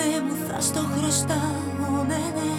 Θεέ μου θα στο χρωστάω, ναι, ναι.